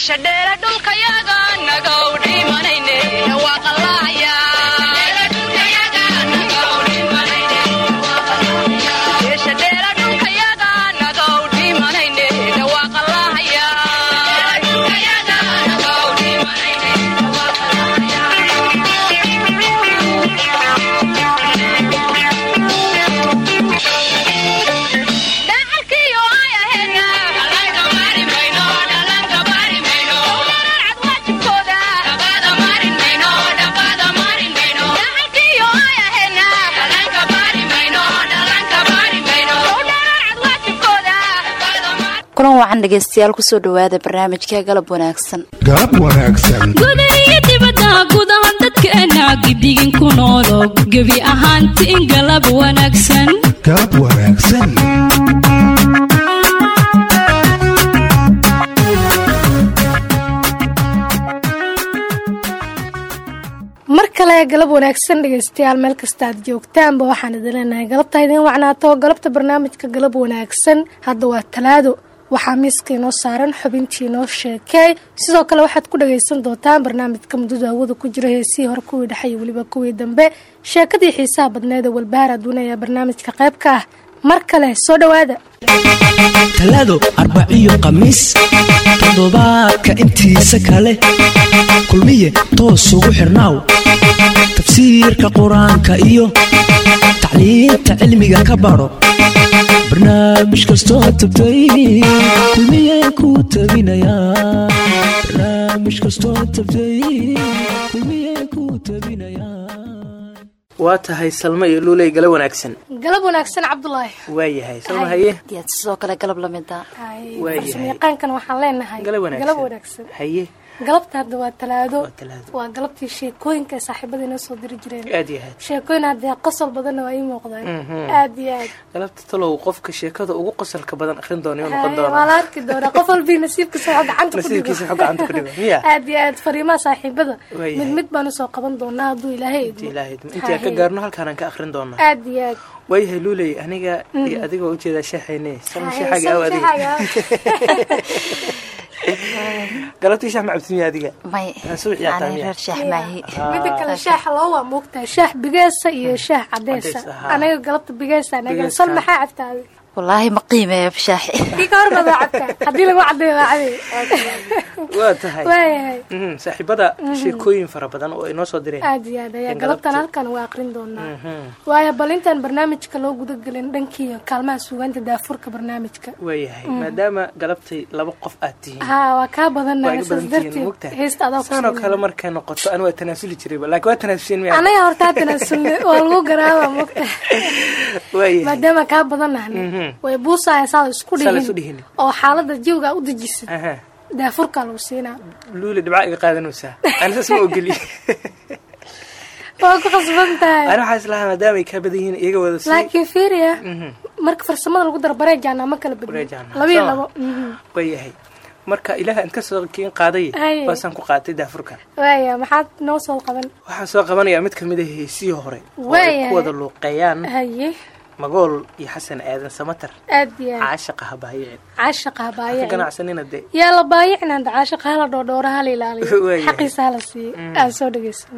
geesha dheere dhulkayaga nagow wacan dhegaystayaal ku soo dhowaada barnaamijka galab wanaagsan. Galab wanaagsan. Gudaiyo dibadda gudaha dadkeena gidigin ku noolo gebi ahaantiin galab wanaagsan. Galab wanaagsan. Mar kale galab wanaagsan dhegaystayaal meel kasta aad joogtaanba waxaan idin leenahay galabta idiin wacnaato galabta barnaamijka galab wanaagsan hadda waa talaado waxaa miiska inoo saaran xubintii inoo sheekeey sidoo kale waxaad ku dhagaysan doontaan barnaamijka muddada hawada ku jira heesihii hore kuwii dhexe iyo weliba kuwii dambe. Sheekadii xiisaha badneed ee walbahaar aduuna ayaa barnaamijka qayb ka ah. Mar kale soo dhowaada. Talaado arbaciyo khamiis toddobaadka intiisa kale. Kulmiye toos ugu xirnaaw. Tafsiirka qur'aanka iyo tacliinta cilmiga ka baro barnaamij kastoo tabtay kulmiye ku tabinaya. Barnaamij kastoo tabtay kulmiye ku tabinaya. Waa tahay salmo iyo luuley gala wanaagsan. Galab wanaagsan cabdulaahi waayahay salmo haye. diyaad sidoo kale galab lamida Waayahay. farsamayaqaankan waxaan leenahay. Galab wanaagsan. Haye galabta hadda waa talaado. Waa galabtii sheekooyinka ay saaxiibada inoo soo diri jireen. Sheekooyin haddee qosol badanna waa ii muuqdaan. Aad iyo aad. Galabta talow qofka sheekada ugu qosalka badan akhrin doona noqon Haye, waa doona la arki doonaa qof walbii nasiibkiisa waxuu gacanta nasiibkiisa wuxuu gacanta ku dhigo. Miya aad iyo aad fariimaha saaxiibada. Mid mid baan u soo qaban doonaa hadduu ilaahay idmo ilaahay intii aan ka gaarno halkaanaan ka akhrin doonaa. Aad iyo aad. Waayahay luuley aniga iyo adigoo u jeedaa sheexayne salmo Haye, sheexaaga aw adiga. galabtii sheex ma cabti miya adiga? May Ah, kale shaaxa loo waa moogtahay shaah bigeesa iyo shaah cadeesa. Anaga galabta bigeesa Bigeeska. sal maxaa cabtaa wallaahi ma qiimeeya shaaxi kii ka hor baad waa cabtaa haddii lagu cadeeyo waa cadey waa tahay. Waayahay Mhm, saaxiibada sheekooyin fara badan oo inoo soo direen. Aad iyo aad ayaa Galabta. galabtan halkan waa aqrin doonaa. Mhm, waayo bal intaan barnaamijka loo gudagelin dhankii kaalmaha suugaanta daafurka barnaamijka. Waayahay maadaama galabtay laba qof aad tihiin. Haa waa kaa badanna waa iga saas badan tihiin darteed mogtahay heesta adaa saanoo kale markay noqoto ani waa tanaasuli jirayba laakiin waa tanaasulsheen miya anaga hortaa tanaasulne waa lagu garaaba waayahay maadaama kaa badan nahne Mhm. Way buusaya isku Saa isu dhihin oo xaalada jiwga u dejisid daafurkaa lagu siinaa luuli dhibca iga qaadanaysaa ani saas ma ogeli. Waa ku khasban tahay. Ani waxaa islahaa maadaama ay kaa badan yihiin iyaga wada laakiin fiiriya Mhm. marka farsamada lagu daro bareejaana ma kala iyo soo. labo. Mhm. waayahay marka ilaaha inta soo kiin qaaday waasaan ku qaatay daafurka. Waaya maxaad noo soo qaban? Waxaan soo qabanayaa mid ka mid a heesihii hore oo ay ku wada luuqeeyaan. Haye magool iyo xasan aadan samatar. Aad caashaqa habaayicin caashaqa ka habaaye ganacsanina dee yaa la baayicnaan caashaqa hala dhoodhoora hala ilaaliyo xaqiisa hala siiyo aan soo dhegeysan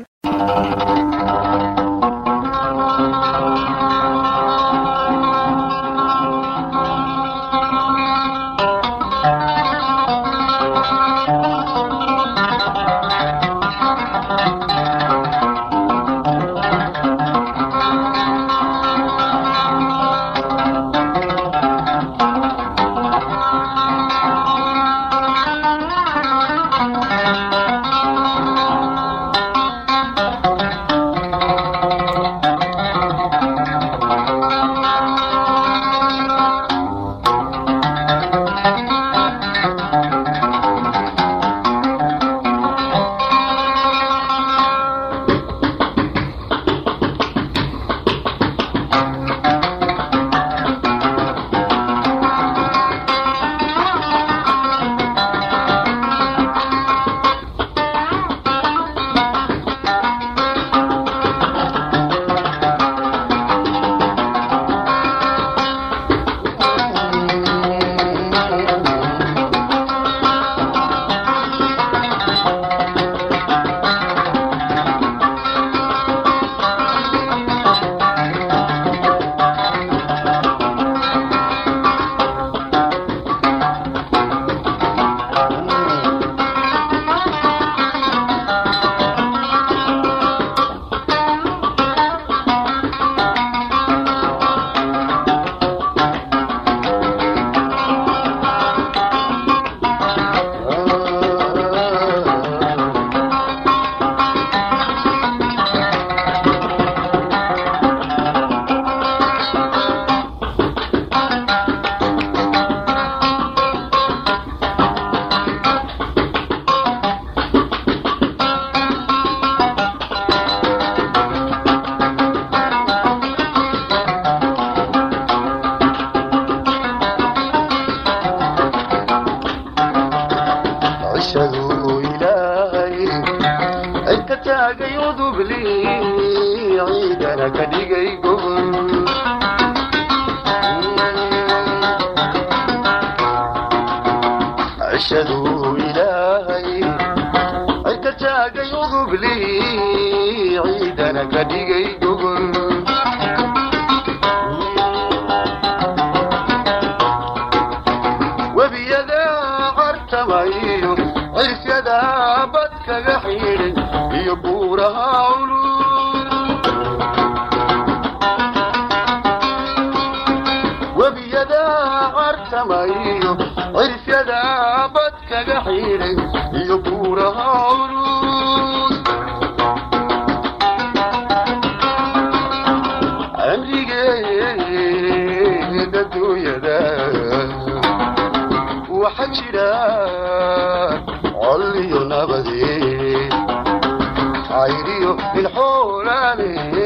ilxoolaale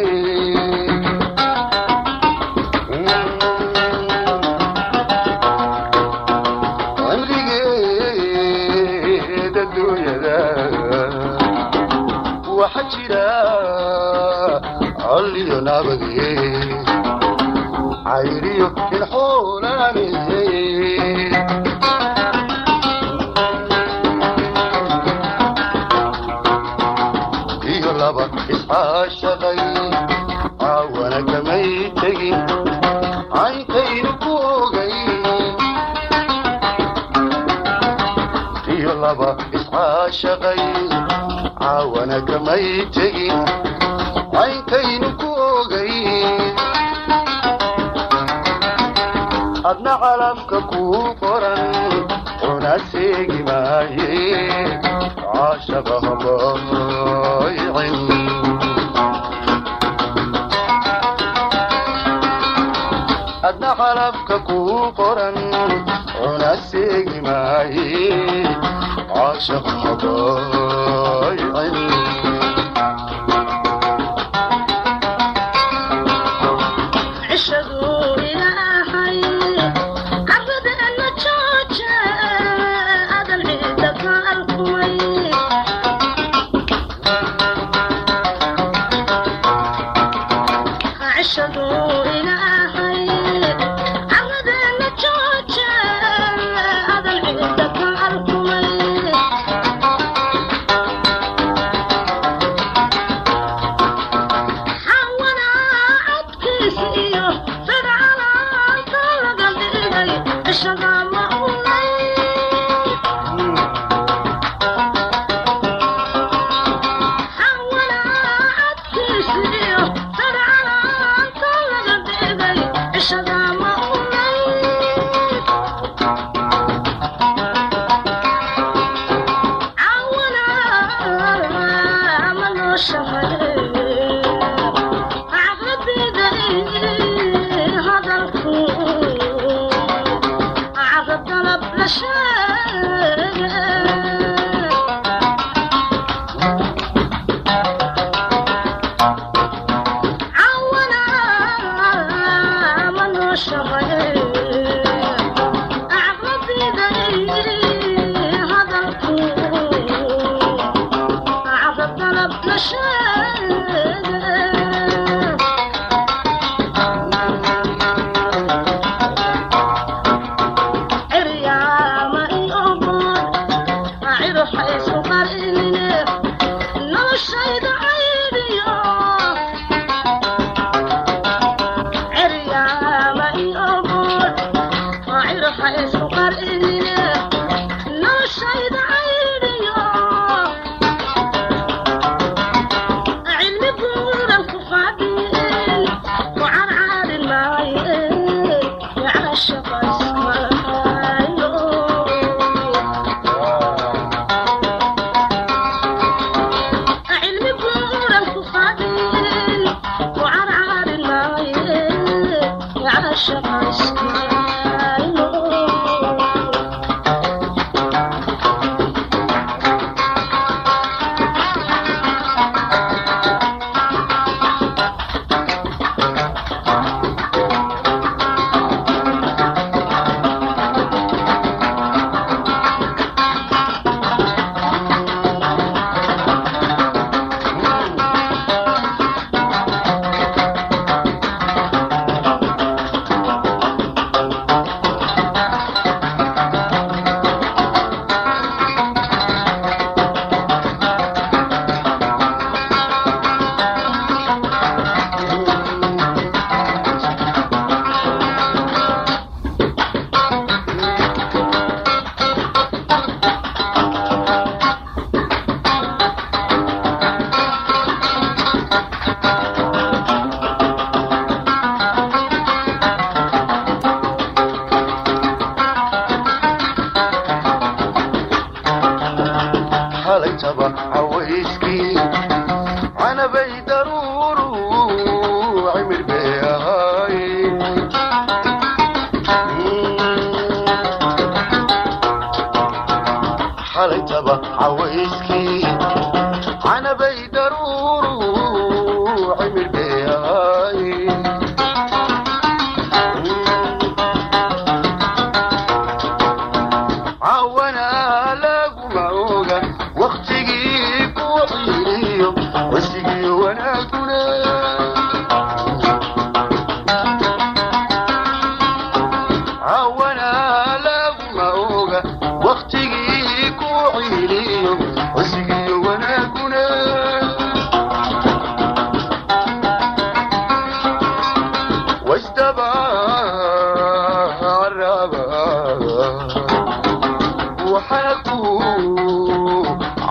caawana kamay tegin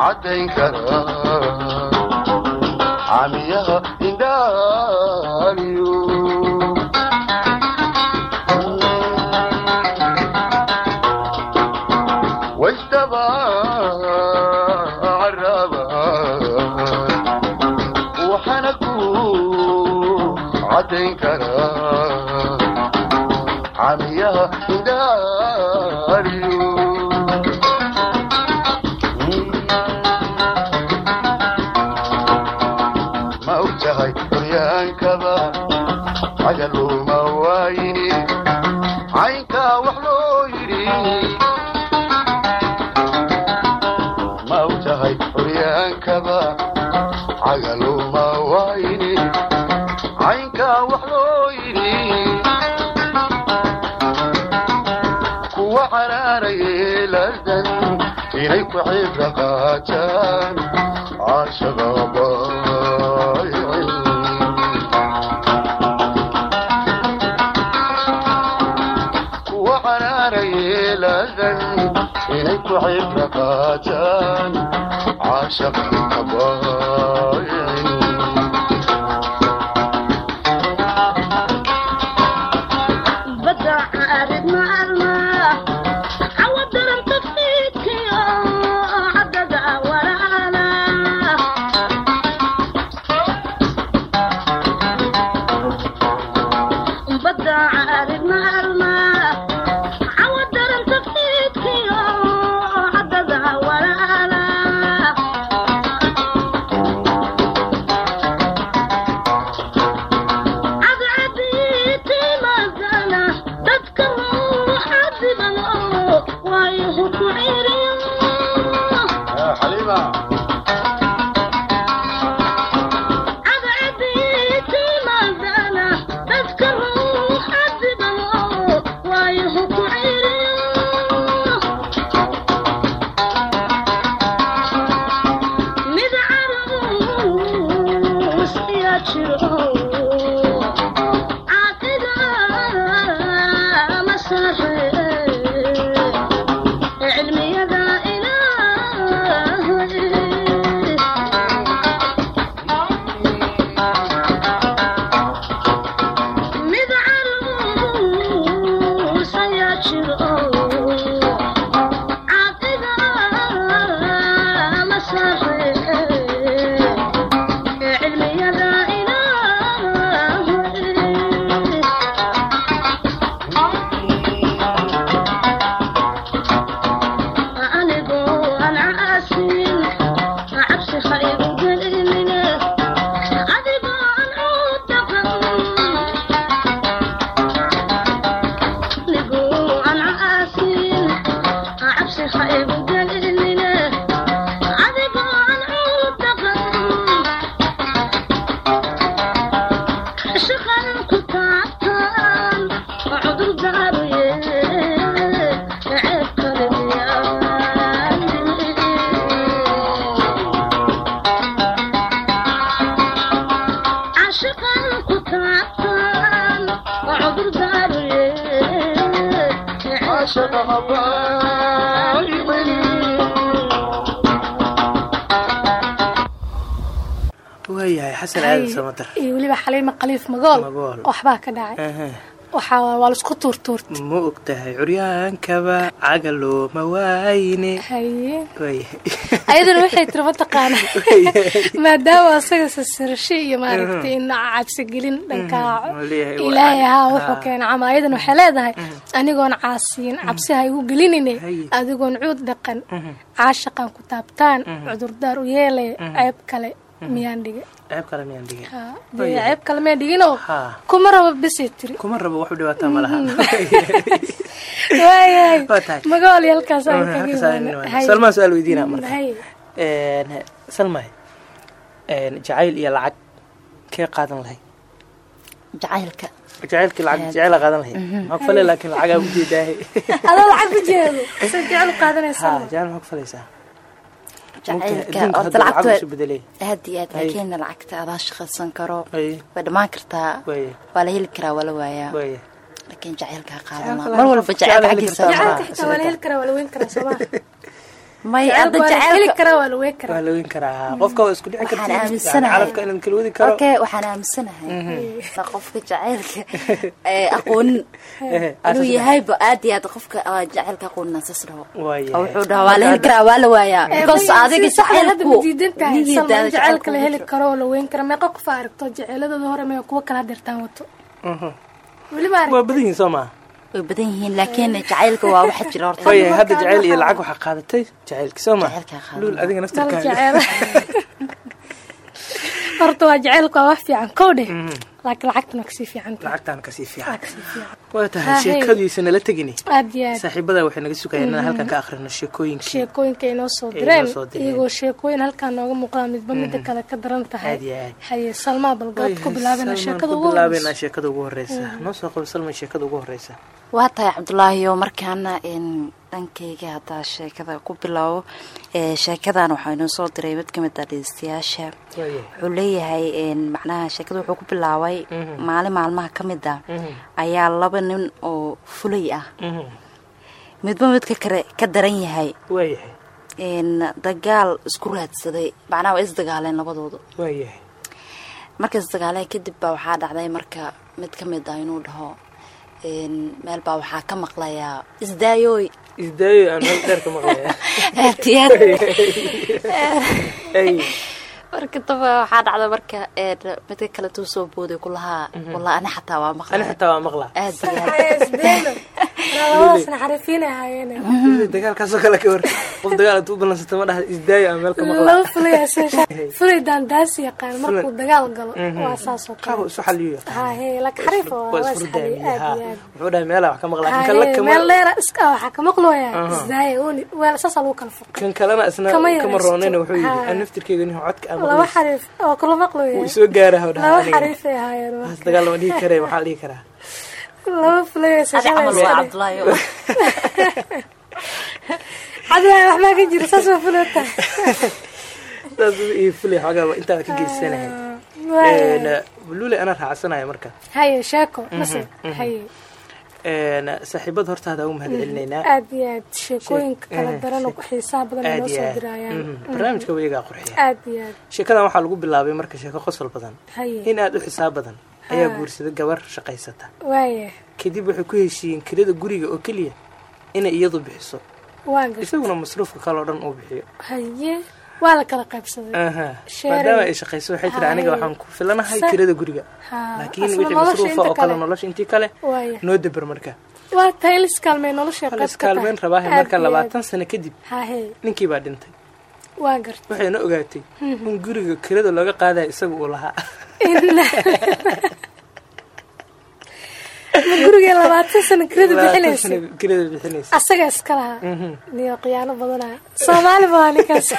cadayn karaa kaçan aşığa boyun وحنانيلا إنك تحب قاتان عاشق قبائل بدع أردنا الله aliima qaliif magool waxbaa ka dhacay. Waa la isku tuurtuurta ma og tahay curyaankaba caga looma waayne. Ayadana waxay tiri mataqaana maadaama asaga sasirasho iyo maaragtay in cabsigelin dhankaa ilaahay ahaa wuxuu keena cama ayadana waxay leedahay anigoon caasiyin cabsiha igu gelinine. Adigoon cuud dhaqan. Caashaqan ku taabtaan. Cudurdaar u yeelay ceeb kale miyaan dhige? Ceeb kale miyaan dhigin Ha, dee ceeb kale miyaan dhiginoo kuma rabo bisay tiri. Kuma rabo wax u dhibaataa ma laha. Waayahay halkaas Mhm, kaga halkaas aan imaana. imaana. Haye. Salmaan su'aal weydiinaa marka. Haye. Een, salmay een, jacayl iyo lacag kee qaadan lahay? Jacaylka. Jacaylkii lacag jacayla qaadan lahay? Maxaa ku falay laakiin lacagaa ujeedaahay adoo lacag ku jeedo. Se jecel u ha qaadanaysa jacayl maxaa ku falaysaa jacaylka adduunka horta hadda lacag lacagta isu bedelay aad iyo aad laakiin lacagta adaa shaqaysan karo way dhammaan kartaa waa la heli karaa waa la waayaa waaya laakiin jacaylka ha Jacaylka qaadan la- mar walba jacayl jacaylka Waxaan aaminsanahay. calafka inaan kala wadi karo. Okay waxaan aaminsanahay. Na qofka jacaylka ee aqoonin Ehe, inuu asaas yahayba aad iyo aad qofka ah, jacaylka aqoonin asas dhaho wuxuu dhahaa waa la heli karaa waa la waayaa. Adiga tahay nihidaada salmaan jacaylka la heli karo oo la weyn karo meeqa qof aragto jaceyladooda hore mee kuwa kala dirtaan wato. Mhm. waa badan yihiin soo maa way badan yihiin laakiin jacaylka waa waxa jira horta. Waayahay hadda jacayl iyo lacag waxaa qaadatay. Jacaylki soo qaadan. luul adiga jeceel horta waa jaceylka waa wax fiican kow dheh laakiin lacagtana ka sii fiican tahay. Lacagtaan ka sii fiican. Waa ka sii fiican. Waa tahay sheekadiisa nala tegini. Aad iyo aad. Saaxiibada waxay naga sugayaan inaan halkan ka akhrino sheekooyinkii sheekooyinka. Inoo soo direen iyagoo sheekooyin halkaa nooga muuqdaan midba midda kale ka daran tahay. Haye salmaa balgalad ku bilaabana sheekada ugu horeysa sheekada ugu horeysa noo soo qabo salman sheekada ugu horeysa waa tahay cabdulaahi oo markaana dhankayga haddaa sheekada ku bilaabo ee sheekadan waxaa inoo soo diray mid ka mid ah dhegeystayaasha. Wuxuu leeyahay macnaha sheekada wuxuu ku bilaabay maalin maalmaha ka mid ah. Ayaa laba nin oo fulay ah. Midba midka kale ka daran yahay. Dagaal isku raadsaday. Macnaha waa isdagaaleen labadooda. Marka isdagaaleen kadib baa waxaa dhacday marka mid ka mid ah inuu dhaho meel baa waxaa ka maqlayaa isdaayooy. Marka daba waxaa dhacda marka een, midka kale tuu soo booday ku lahaa walaa ani xataa waa ani waa dagaalkaasoo kale ka war. Qof dagaal aad u ballansata ma dhaha isdaayo aan meel ka maqlaa laba fulay fulay daandaasi yaqaan markuu dagaal galo waa saas oo qaabo kale isu xaliyo xariif waa waa wuxuu dhahay meelaa wax ka maqlaa kan kale haye kama meel dheera iska waxaa ka maqlooyaa isdaaye uuni weel saasaa lagu kala foq kan kalena isna Kama roonayna wuxuu yidhi aan naftirkeyga nin codka aan laba xariif oo kala maqlooya isoo gaara ha dhaha laba aniga xariifay ahaayeen dagaal lama dhihi karee maxaa dhihi karaa laba fulay adi camal waa cabdulaahi oo cabdilaahi wax maa ka jira saas waa fulay tahay saas ii fulay xoogaa waa intaan ka geysanahay lule anaa raacsanayo marka haye sheeko mase haye Een, saaxiibada hortaada ugu mahad celinaynaa aad iyo aad sheekooyinka kala daran oo ku xiisaha badan ay noo soo Mhm. barnaamijka wayagaa qurxiya aad iyo aad sheekadan waxaa lagu bilaabay marka sheeko qosol badan haye in aad u xisaab badan ayaa guursaday gabar shaqaysata. Kadib waxay ku heshiiyeen kirada guriga oo keliya inay iyadu bixiso. Isaguna masruufka kale oo dhan uu bixiyo. Maadaama ay shaqayso waxay tiri aniga waxaan ku filanahay kirada guriga. Laakiin wixii masruufa oo kale nolosha intii kale noo dabar marka. Iskaalmeyn rabaahe marka labaatan sano kadib ninkii baa dhintay. Waxayna ogaatay in guriga kirada looga qaadaya isaga uu lahaa ma guriga labaatan sano kirada bixinaysa asaga iska lahaa niyo khiyaano badanaa soomaali baa ninkaas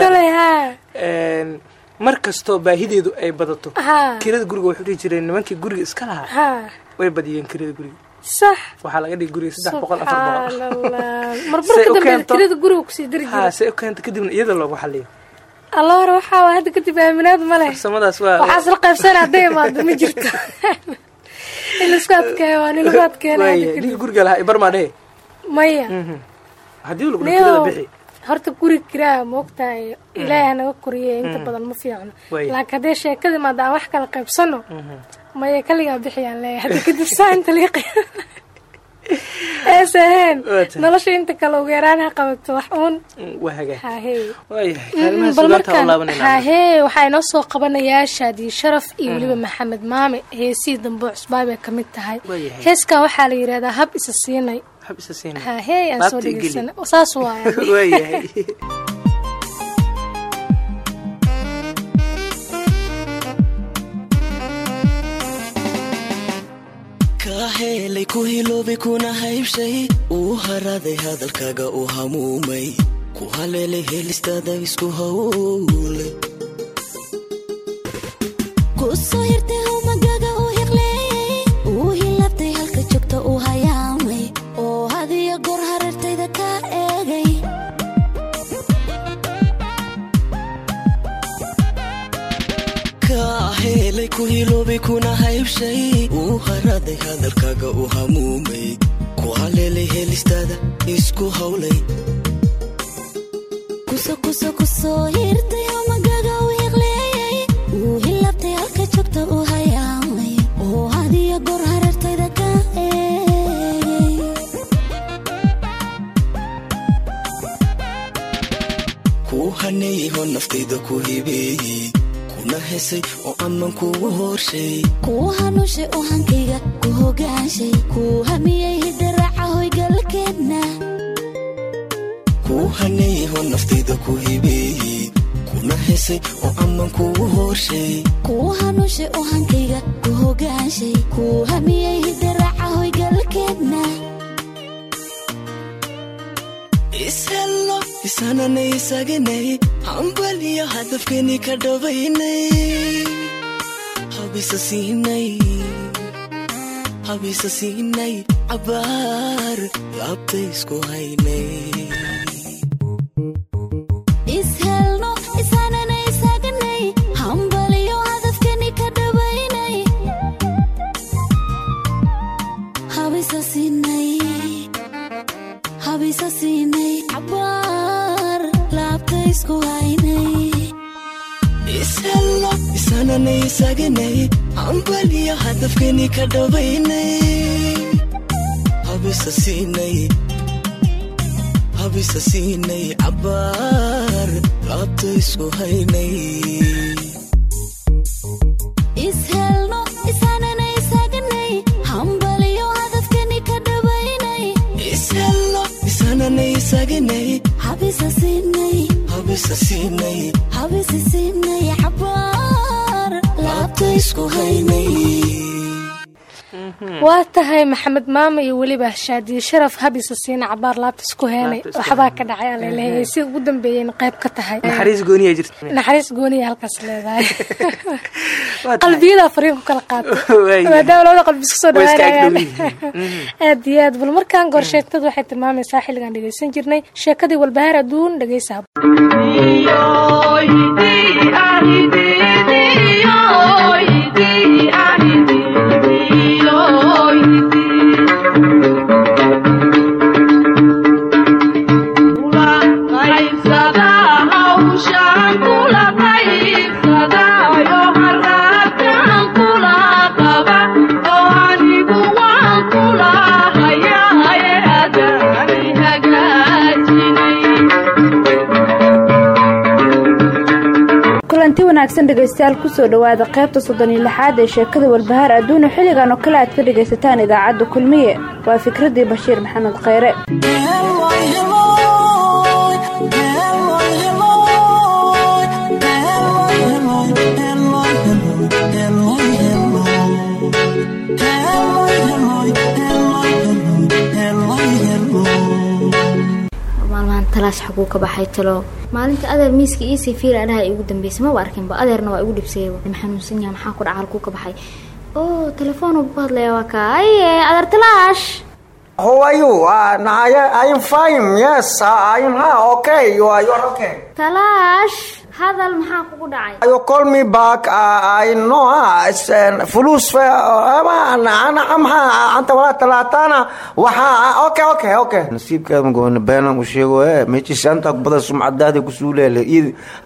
koley Een, mar kastoo baahideedu ay badato kirada guriga wuxuu dhihi jiray nimankii guriga iska lahaa haa way badiyeen kirada guriga sax waxaa laga dhigay guriga saddex boqol afar boqol subxaanallah Say marmarka u dambe keento. kirada guriga ku sii dari haa jira se u keenta kadibna iyada loogu xaliyo alla hore waxaa hadda kadib aaminaad ma leh. Farsamadaas waa waxaas la qaybsana hadday imaado ma jirto. In la isku adkeeyo waa nin lagu adkeena guriga lahaa ibarmaa dhehe maya. Bixi. horta guri kiraa moogtahay ilaahay naga koriye inta badan ma fiicno. Laakiin haddee sheekadii maada aan wax kala qaybsano maya kaligaa bixiyaan leeyahay. Hadda kadib saa inta liiqi eesaheen Waa tahay. nolosha inta kale ugu yaraan ha qabato wax uun. Mm, haahee waxaa inoo soo qabanayaa shaadiye sharaf iyo weliba maxamed maame. Heesihii dambe cusbaa bay ka mid tahay. Heeskan waxaa la yidhahdaa hab isa siinay. Haahee aan soo dhegeysanay saas waaya waayahay kaa heelay ku hiloobay kuna haybshay uu haraaday hadalkaaga u hamuumay. Ku haleelay helistaada isku hawlay ku soo hirtay hawmagaga uu hiqleeyey uu hilabtay halka joogta uu hayaamay kaa heelay ku hiloobay kuna haybshay uu haraaday hadalkaaga u hamuumay ku haleelay helistaada isku hawlay kuu haneeyey hoo naftayda ku hibeeyey kuna hesay oo amman kugu horshay kuu hanuushay oo hankayga ku hogaanshay kuu hamiyey hidaraca hoygalkeedna kuu haneeyey hoo naftayda ku hibeeyey kuna hesay oo amman kugu horshay kuu hanuushay oo hankayga ku hogaanshay kuu hamiyey hidaraca hoygalkeedna isananay isaganay hambal iyo hadafkeeni ka dhabaynay habisa siinay cabaar haynay isananay isaganay hambal iyo hadafkeeni ka dhabaynay habisa siinay habisa siinay cabaar laabta isku haynay ishelno isaanana waa tahay maxamed maame iyo weliba shaadiye sharaf habisa siina cabaar laabta isku heenay. Waxbaa ka dhacay alaleeyahay si ugu dambeeyeen qayb ka tahay. Naxariis gooniya jirta. Naxariis gooniya halkaas leedahay. Waa tahay. qalbiyada fariin ku kala qaatay maadaama labada qalbi isku soo dhawaanayaan aad iyo aad bal markaan goor sheegtadu waxay tilmaamaysaa xilligaan dhegeysan jirnay. Sheekadii walbahaar adduun dhegeysa Mini kulanti wanaagsan dhegaystayaal ku soo dhowaada qaybta soddon iyo lixaad ee sheekada walbahaar adduuna xilligan oo kale aad ka dhegaysataan idaacadda kulmiye. Waa fikraddii bashiir maxamed khayre talaash xaguu ka baxay talo maalinta adeer miiska iisii fiira adhaha igu dambeysay maba arkinba adeerna waa igu dhibsayaba ma xanuunsan yaha maxaa ku dhaca halkuu ka baxay oo telefoonu ku hadlaya waa kaa aye adeer talaash How are you? Uh, I, I am fine. Yes, I am. Uh, okay, you are. You are okay. talaash hadal maxaa kugu dhacay? Colmi back. Ah, ah, I know fulus anta walaa talaatana waxaa ah, okay okay okay. Nasiibkeedma gooni beenan u sheego eh. ee meeshiisa anta badan sumcadaada kusuu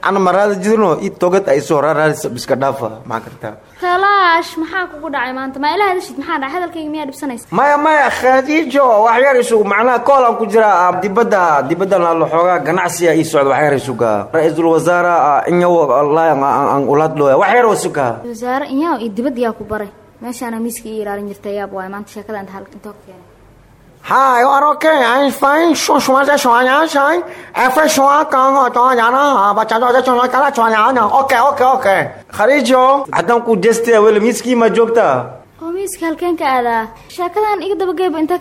ana maraada jirno. I togad ay soo raraadisa iska dhaafa. Maxaa kartaa talaash maxaa kugu dhacay maanta? Maa ila hadashid maxaa dhacay? Hadalkayga miyaa dhibsanaysa maya maya khadiijo waxyar isugu macnaha koolan ku jira ah, dibadda dibaddan hadlo xoogaa ganacsiga ii socda waxyar isuga. Ra'iisul wasaara ah, inyawo aan ah, uladlooya waxyar isuga. Wasaare inyawo iyo dibad yaa ku baray. Meeshaana miiska ii ilaalin jirta yaab waay maanta sheekada inta halka intoo ka keenay. हाँ you are okay I fine so ku jeestay weel miskii ma joogta oo aadaa sheekadan iga daba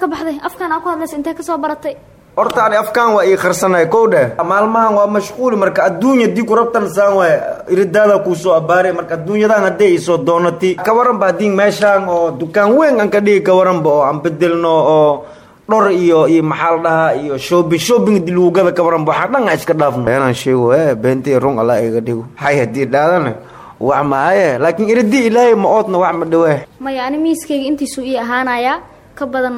ka baxday afkaan aa ku hadlaysa intee ka baratay horta ani afkaan waa ii qarsanay kow dheh maalmahan waa mashquul marka adduunya dii ku rabtansaan waay iridaada kuu soo abaaray marka adduunyadan haddee iisoo doonati ka waranba haddii meeshaan oo dukaan weyn aan ka dhigi ka waranba oo aan bedelno oo dhor iyo iyo maxaa la dhahaa iyo shopping shopping dii lagu gada ka waran ba waxaa dhan aan iska dhaafno. Beenaan sheego eh beentii run Allah iga dhigo. Hay haddii dhaadana wax ma haye laakiin iridii ilaahay ma oodna wax ma dhawee. maya ani miiskayga intiisuu ii ahaanayaa ka badan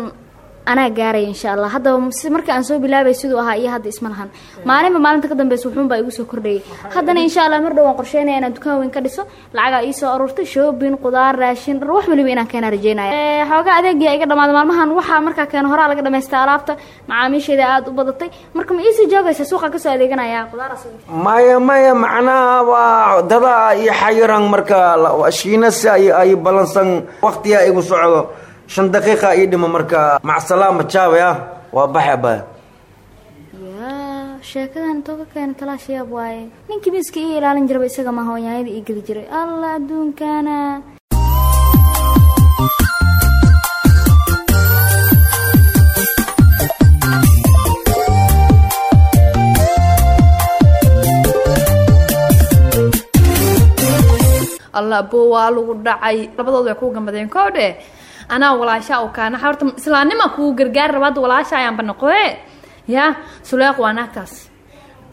anaa gaaraya insha allah haddaba si markii aan soo bilaabay siduu ahaa iyo hadda isma lahan. Maalinba maalinta ka dambeysa wuxuunbaa igu soo kordhayay. Haddana insha allah mar dhow waan qorsheynaya inaan dukaan weyn ka dhiso lacagaa ii soo aruurtay shoobin qudaar raashin dhar wax waliba inaan keenaa rajeynaya. Xoogaa adeegiyaa iga dhamaaday maalmahan waxaa markaa keena horaa laga dhamaystaa alaabta macaamiisheeda aada u badatay. Marka ma iisii joogaysa suuqa ka soo adeeganaya maya maya macnaha waa dada iyo xayiran marka shiinasi ay balansan waqtiga igu socdo shan daqiiqa ii dhima marka macsalaama jaabaya waa baxe ba sheekadan intoo ka keena talaash yaab waaye. Ninkii ilaalin jiraba isaga maaha oo yaanyada ii gedi jiray. Allah adduunkana. Alla abo waa lagu dhacay. Labadood way gambadeen koo dhe anaa walaashaa u kaana. Horta islaannima kuu gargaari raba hadda walaasha ayaanba noqoe ya suleeq waa naagtaas.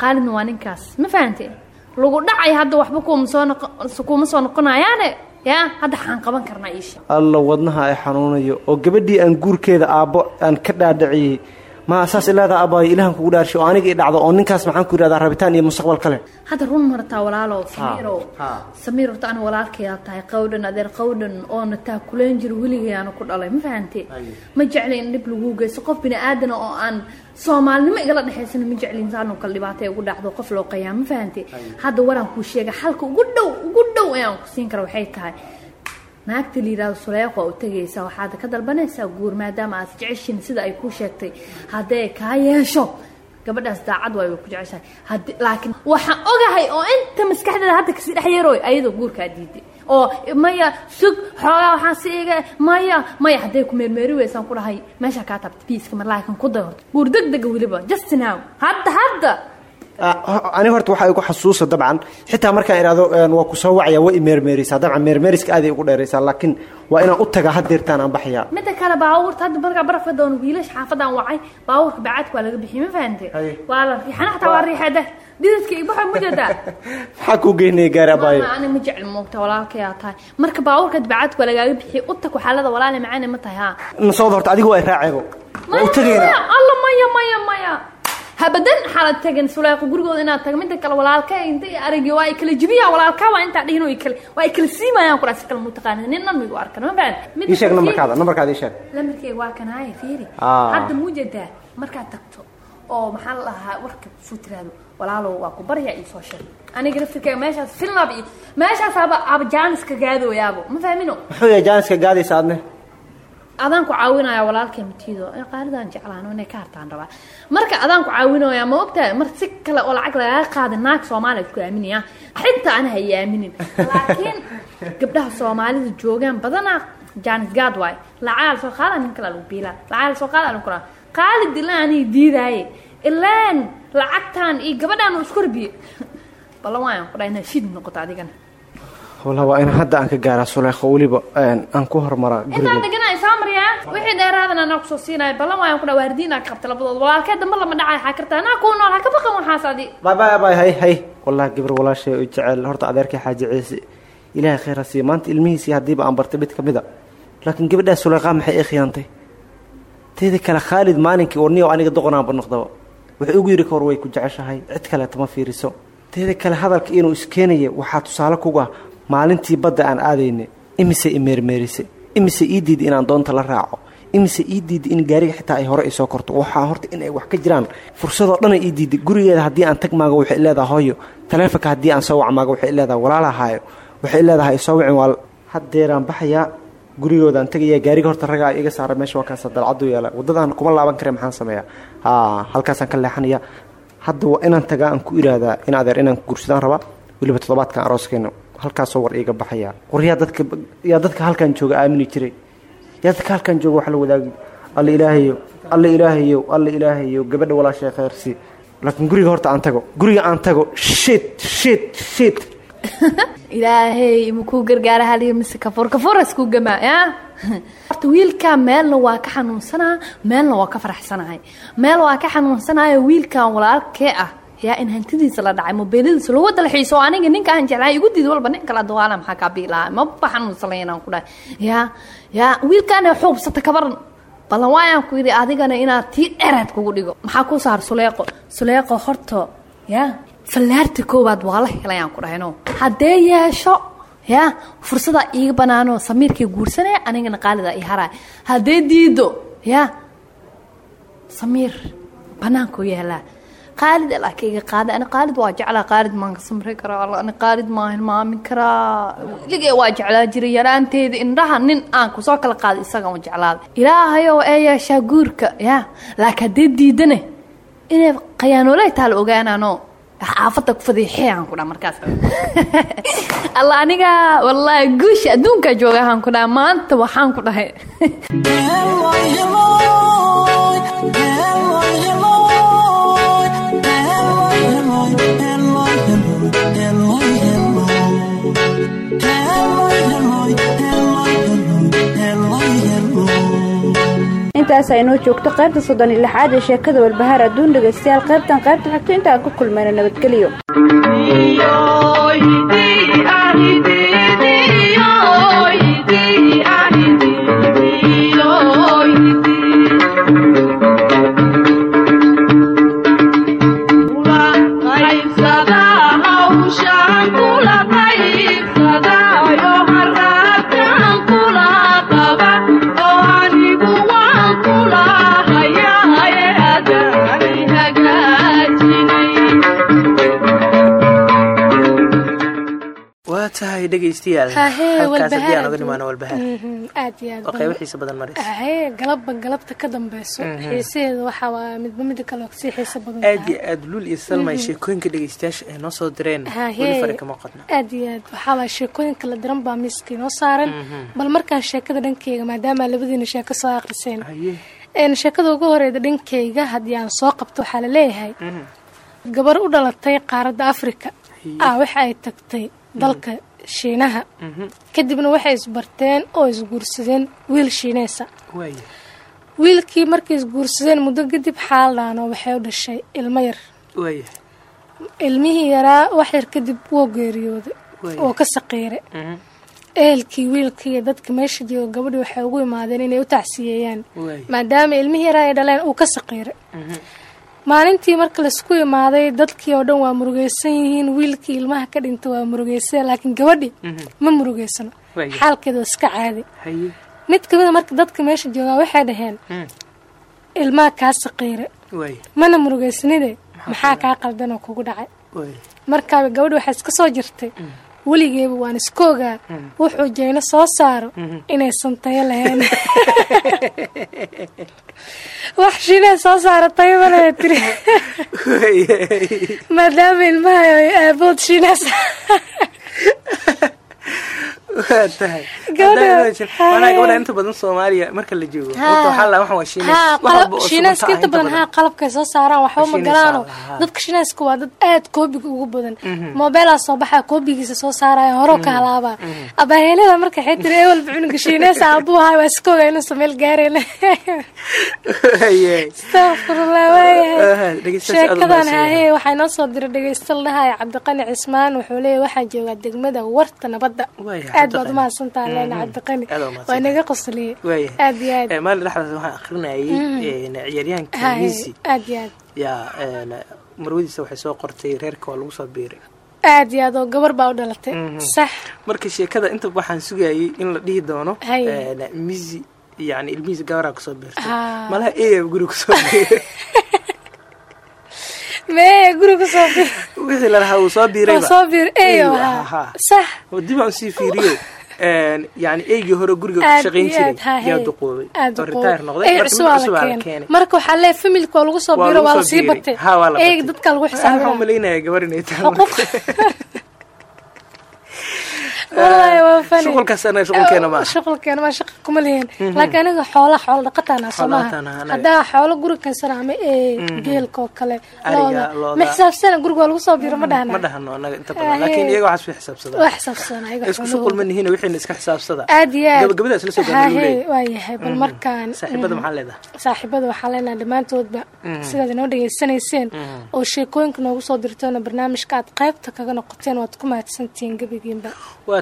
Qaalidna waa ninkaas. Ma fahante lagu dhacay hadda waxba kuuma soo noqo kuuma soo noqonayaane? Ya hadda xaan qaban karnaa iisha. Alla wadnaha ay xanuunayo oo gabadhii aan guurkeeda aabbo aan ka dhaadhiciyey ma saas ilaadaa abbaayo ilahan kugu dhaarshay oo aniga i dhacdo oo ninkaas maxaan ku yidhahdaa rabitaan iyo mustaqbal kale. Hadda run marataa walaalow samiirow samiir horta ana walaalkayaa tahay. Qawdhan adeer qawdhan oona taa kuleen jiro weligayaana ku dhalay. Ma fahante ma jeclin in dhib lagu geysto? Qof bini aadana oo aan soomaalinimo igala dhexaysana ma jeclin saanoo kale dhibaato ay ugu dhacdo qof loo qayaa ma fahante hadda waraan kuu sheega. Xalka ugu dhow ugu dhow ayaan ku siin kara waxay tahay naagta la yidhahdo suleeq waa u tegaysaa waxaad ka dalbanaysaa guur maadaama aad jeceshin sida ay kuu sheegtay. Haddee kaa yeesho gabadhaas daacad waay way ku jeceshahay. Hadi laakiin waxaan ogahay oo inta maskaxdeeda hadda ka sii dhex yarooy ayadoo guurkaa diiday. Oo maya sug xoogaa waxaan si iga maya maya hadday ku meermeeri weysaan ku dhahay meesha kaa taabta biiska mar laakiin ku day guur deg dega weliba just now. Hadda hadda ani horta waxaa igu xasuusa dabcan. Xitaa markaan idhahdo waa ku soo wacaya waa i meermeeraysaa dabcan meermeeriska aaday igu dheeraysaa laakiin waa inaan u tagaa hadeertaan aan baxayaa midda kale baabuurta hadda markaa barafka doon wiilash xaafadaan wacay baabuurka bacaadka waa laga bixiyay ma fahante waa la riixana xataa waa riixada dhidadka ibaxa ma jeedaa maxaa kuu geynaya gaari abbaayo ani ma jecel moogta walaalkayaa tahay. Marka baabuurka bacaadka waa lagaaga bixiyay u tag waxaalada walaale macaane ma tahay ha nasooda horta adigu waa i raaceebo waa u maya tegaynaa alla maya maya maya habadan xaalad tagan suleeqo gurigooda inaad tago midda kale walaalka inta iyo aragyo waa ay kala jibiya walaalka waa intaa dhihin oo ay kala waa ay kala siimayaan kuraas kala mutaqaanid nin nan migu arkan ma fahad ii sheeg nambarkaada nambarkaada ii sheeg. Lamarkeyga waa kan haya fiiri. Ah. hadda muujadaa markaad tagto oo maxaa la dhahaa warka suu tiraado walaalow waa ku barya iyo soo sheeg. Aniga laftirkeyga meeshaas filnab iyo meeshaas aba aba jaaniska gaadooyaabo ma fahmino? Muxuu yahay jaaniska gaadaysa adne adaan ku caawinaya walaalkay matiido ee qaaridaan jeclaan inay ka hartaan rabaa marka adaan ku caawinaya ma ogtahay mar si kale oo lacag lagaga qaada naag soomaaliya ku aaminaya xitaa ana hay aaminin. Laakiin gabdhaha soomaalida joogaan badanaa jaanis gaad waay. Lacaal soo qaada nin kale lagu biilaa lacaal soo qaada lagu kuraa qaalid ilaa diidaaye. Ilaan lacagtaan iyo gabadhaan isku rabiye ballan waayan ku shid noqoto adigana wallah waa in hadda aan ka gaaraa suleekho weliba aan ku hormaraa intaan guriga. wixii dheeraadan anaa ku soo siinaya ballan waayan ku ka qabta labadood. Walaalkee dambe lama dhacay xaa kartaa anaa kuu nool ha ka baqan waxaas adi bye bye bye hay hay wallahi gabar walaashay oo jecel. Horta adeerkay xaaji ciise ilaahay khayr ha siiya maanta ilmihiisii haddiiba aan bartay mid ka mid a. Laakiin gabadhaas suleyqaa maxay ii khiyaantay? Teeda kale khaalid maalinkii orniyo aniga doqonaanba noqdaba. Wuxuu igu yidhi kahor way ku jeceshahay. Cid kaleeta ma fiiriso. Teeda kale hadalka inuu iskeenaya waxaa tusaale kuga maalintii badda aan aadayna imise i meermeerise imise ii diida inaan doonta la raaco imise ii diida in gaariga xitaa ay hore isoo korto waxaa horta in ay wax ka jiraan. Fursadoo dhana ii diida gurigeeda haddii aan tag maago waxay leedahay hooyo taleefonka haddii aan soo wac maago waxay leedahay walaalahaayo waxay leedahay isoo wicin waa haddeeraan baxayaa gurigoodaan tegaya gaariga horta ragaa iga saara meesha waa kaasa dalcadu yeela wadadaan kuma laaban kare maxaan sameeyaa. Haa halkaasaan ka leexanaya. Hadda waa inaan tagaa aan ku iraadaa in adeer inaan guursadaan rabaa weliba toddobaadkan arooskeena halkaasoo war iiga baxaya. War yaa dadka yaa dadka halkan jooga aamini jiray yaa dadka halkan jooga wax la wadaagi. Alla ilaahayo alla ilaahayo alla ilaahayo gabadha walaashay khayrsi laakiin guriga horta aan tago guriga aan tago. Shit shit shit. Ilaahay makuu gargaara haliyo mise kafuur kafuura iskuu gamaa ya? Horta wiilkan meelna waa ka xanuunsanaa meelna waa ka faraxsanahay meel waa ka xanuunsanayo wiilkan walaalkee ah yaa in hantidiisa la dhacay mobeeladiisa lagu dalxiiso oo aniga ninka aan jeclahay igu diid walba nin kala dawaala maxaa kaa biilaha maba xanuunsanay inaan ku dhahay? Ya ya wiilkaana xuubsata kabaran ballan waayaan ku yidhi adigana inaad tii dheeraad kugu dhigo. Maxaa ku saar suleeqo? Suleeqo horta ya fallaarta koowaad waa la helayaan ku dhahayno haddee yeesho ya fursada iiga banaano samiirkay guursanaya anigana qaalida i haraay haddee diido ya samiir banaankuu yeelaa qaalid iga qaada ani qaalid waa jeclaa. Qaalid maan ka samri karaa ani qaalid maan hilmaamin karaa weligee waa jeclaa jiray yaraanteeda indhaha nin aan ku soo kala qaaday isaga u jeclaaday ilaahayow ee yeeshaa guurka ya. Laakiin haddee diidane inay khayaanooley taala ogaanaano xaafadda ku fadiixee aan ku dhaa markaas. Alla aniga wallaahi guusha adduunkaa jooga aan ku dhaha maanta waxaan ku dhahay intaas aynoo joogto qaybta soddon iyo lixaad ee sheekada walbahaar adduun dhegaystayaal qaybtan qaybta xigto inta aan ku kulmayna nabadgelyo galabba galabta ka dambeyso Mhm. xiisaheeda waxaa midba mida kale oo ka sii xiiso badan aad iyo aad luul iyo salma ay Mhm. sheekooyinka dhegaystayaasha ay noo soo direen aad iyo aad waxaa waa sheekooyin kala diran baa miiska inoo saaran. Bal markaan sheekada dhankeyga maadaama labadiina sheeko soo akhriseen een sheekada ugu horeyda dhankeyga haddii aan soo qabto waxaa la leeyahay gabar u dhalatay qaaradda afrika. Ah waxa ay tagtay dalka shiinaha. Kadibna waxay isbarteen oo isguursadeen wiil shiineesa waaya wiilkii markay isguursadeen muddo kadib xaaldhaano waxay u dhashay ilmo yar. Ilmihii yaraa wax yar kadib wuu geeriyooday oo ka saqiiray ehelkii wiilkii iyo dadka meesha jooga gabadhii waxay ugu imaadeen inay u tacsiyeeyaan maadaama ilmihii yaraa ay dhaleen uu ka saqiiray maalintii marka la isku imaaday dadkii oo dhan waa murugaysan yihiin wiilkii ilmaha ka dhinta waa murugaysan laakiin gabadhi ma murugaysano. Waaya. xaalkeeda waa iska caadi. Mid kamida marka dadka meesha joogaa waxay dhaheen ilmaha kaa saqiire. Mana murugaysanide maxaa kaa qaldan oo kugu dhacay? Markaaba gabadhi waxaa iska soo jirtay weligeeba waan iska ogaa wuxuu jeyno soo saaro inaysan tayo lahayn wax shinee soo saara tayo malaya tiri maadaama ilmaha aabood shiinaas waa tahay Gabadha- inta badan soomaaliya marka la joogo shiinaaska inta haa qalabkay soo saaraan waxba ma galaano dadka shiinaaska waa dad aad koobiga ugu badan. Mhm. moobeelaa soo baxaa koobigiisa soo saaraya horoo ka halaabaa. Abaaheelada marka waxay tiri ewalba cunuga shiineys aabuu ahaa waa iska ogaa inuusan meel gaarayna astaqfirullah waayahay sheekadan haahee waxaa inoo soo diray dhegeysta la cabdiqani cismaan wuxuu leeyahy waxaa joogaa degmada warta nabadda aad baad umahadsantaha leena Mhm. cabdiqani waa inaga qosliyey aad iyo aad. Maalin dhexdaas waxaan akrinayay Mhm. een, ciyaaryahanka Messi aad iyo aad. Yaa marwadiisa waxay soo qortay reerka waa lagu soo biiray. Aad iyo aad oo gabar baa u dhalatay. Mhm. sax. Marka sheekada inta waxaan sugayay in la dhihi doono Messi yani ilmihiisa gabaraa ku soo biirtay. Malaha eeyaa guri ku soo biiray mee guri ku soo bir wixii lalahaa wuu soo biirayba Waa soo biiray, eeyo, Eeyo, haa. haa. sax. Oo dib aan sii fiiriyo yani eygii hore guriga ku shaqayn jiray yaa duqoobay. Oo retire noqday Ey, marka cusub mid waa cusub la keenay. Marka waxaa leeyahay familka waa lagu soo lagu waa soo la sii biiray. batay. Batay. dadka lagu waxaan xisaabinaa u malaynaya gabar inay tahay wallaahi waa fani shuqulkaas anaga shuqulkeena ma aha. shuqulkeena ma shaqa kuma lihin Mhm. laakiin aniga xoola xoola dhaqataana soo maaha dhaqataan anaga. haddaa xoolo guri kansana ama ee Mhm. geelka oo kale looda ma xisaabsana guriga waa lagu soo biro ma dhahna way xisaabsadaan waa xisaabsana ayaga isku shuqul ma nihiin wixiina iska xisaabsada aad iyo aad gabagabada isla soo gaarnay Haahee, leeyahay. waa yahay bal Mhm. markaan saaxiibada mhm. saaxiibada waxaa leenahay dhammaantoodba Mhm. sidaad inoo dhegeysanayseen Mhm. oo sheekooyinka noogu soo dirtoona barnaamijka aad qaybta kaga noqoteen waad ku mahadsantihiin gebigiinba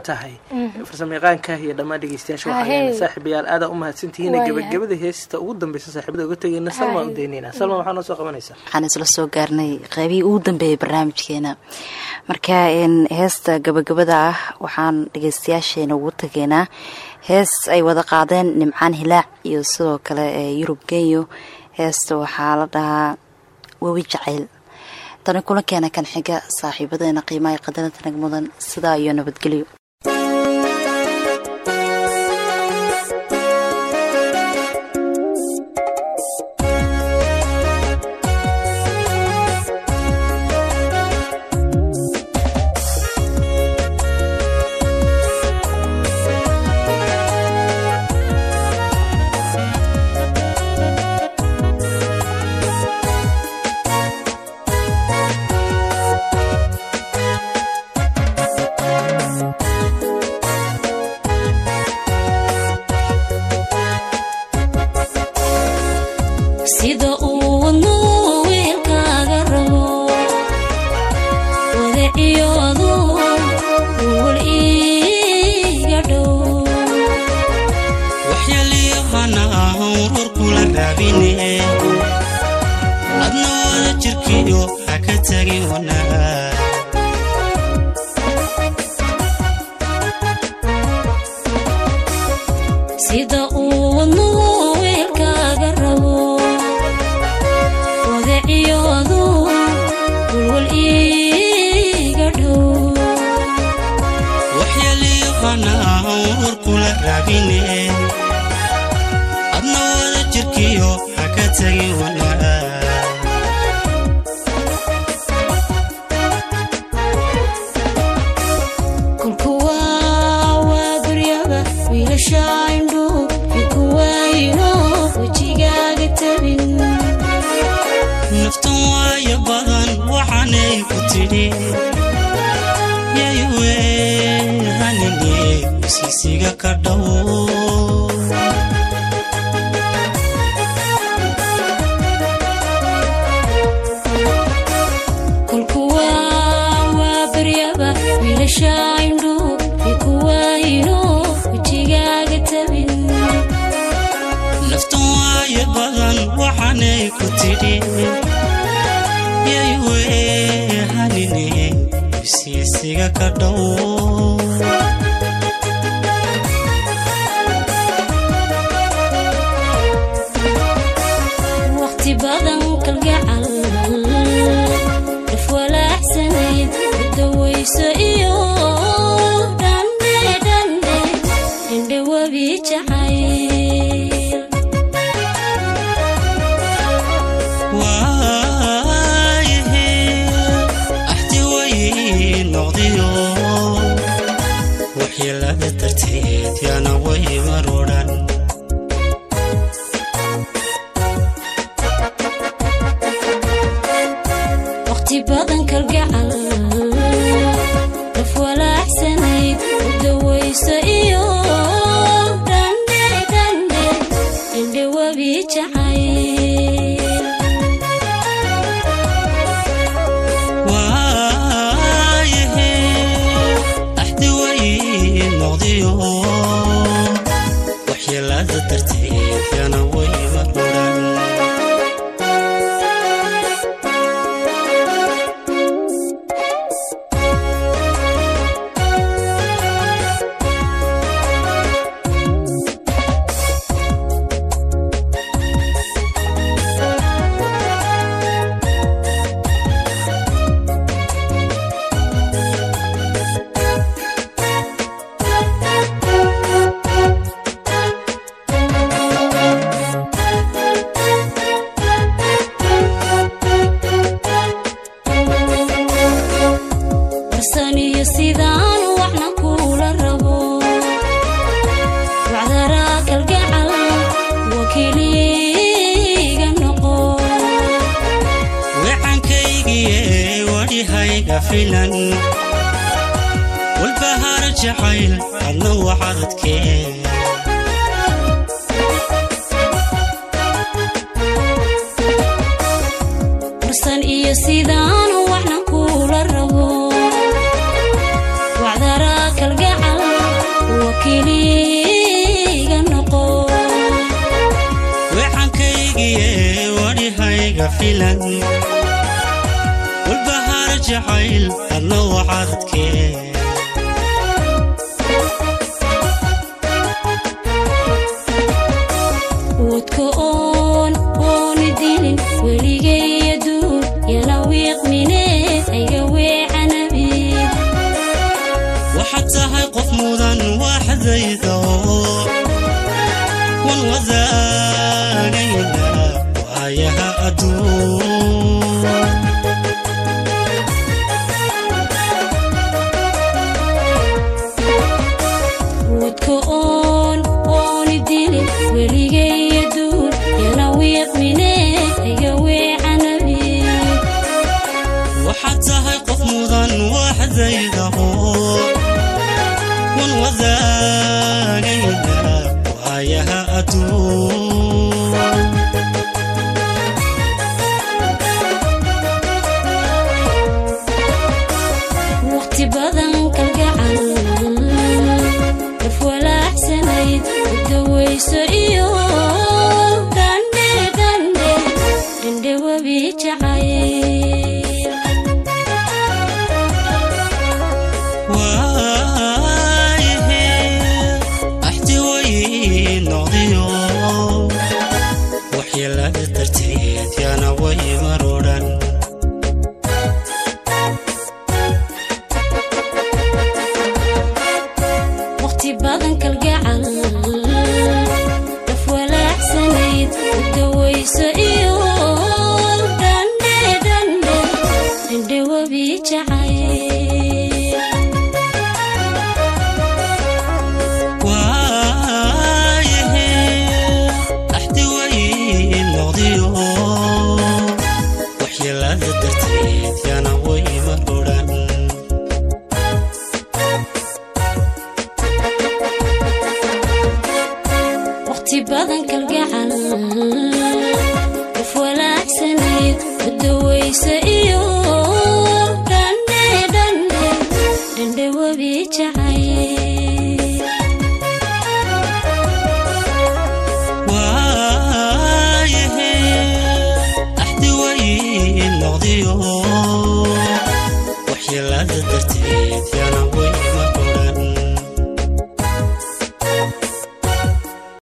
tahay. Mhm. farsamayaqaanka iyo dhammaan dhegeystayaasha waxaa saaxiibayaal aadaa u mahadsantihiin Waa yahay. gabagabada heesta ugu dambeysa saaxiibada uga tegeyna salma u daynayna salma waxaa noo soo qabanaysaa. Waxaan isla soo gaarnay qaybihii ugu dambeeyay barnaamijkeena. Marka heesta gabagabada ah waxaan dhegeystayaasheena ugu tageynaa hees ay wada qaadeen nimcaan hilaac iyo sidoo kale ee yurub genyo. Heesta waxaa la dhahaa webi jacayl. Tani kulankeena kan xiga saaxiibadeena qiimaha qadarinta nag mudan sidaa iyo nabadgelyo naftan waayo badan waxaanay ku tidhi ka dhow walbahaar jacayl adna waxadadkee wadka jacayl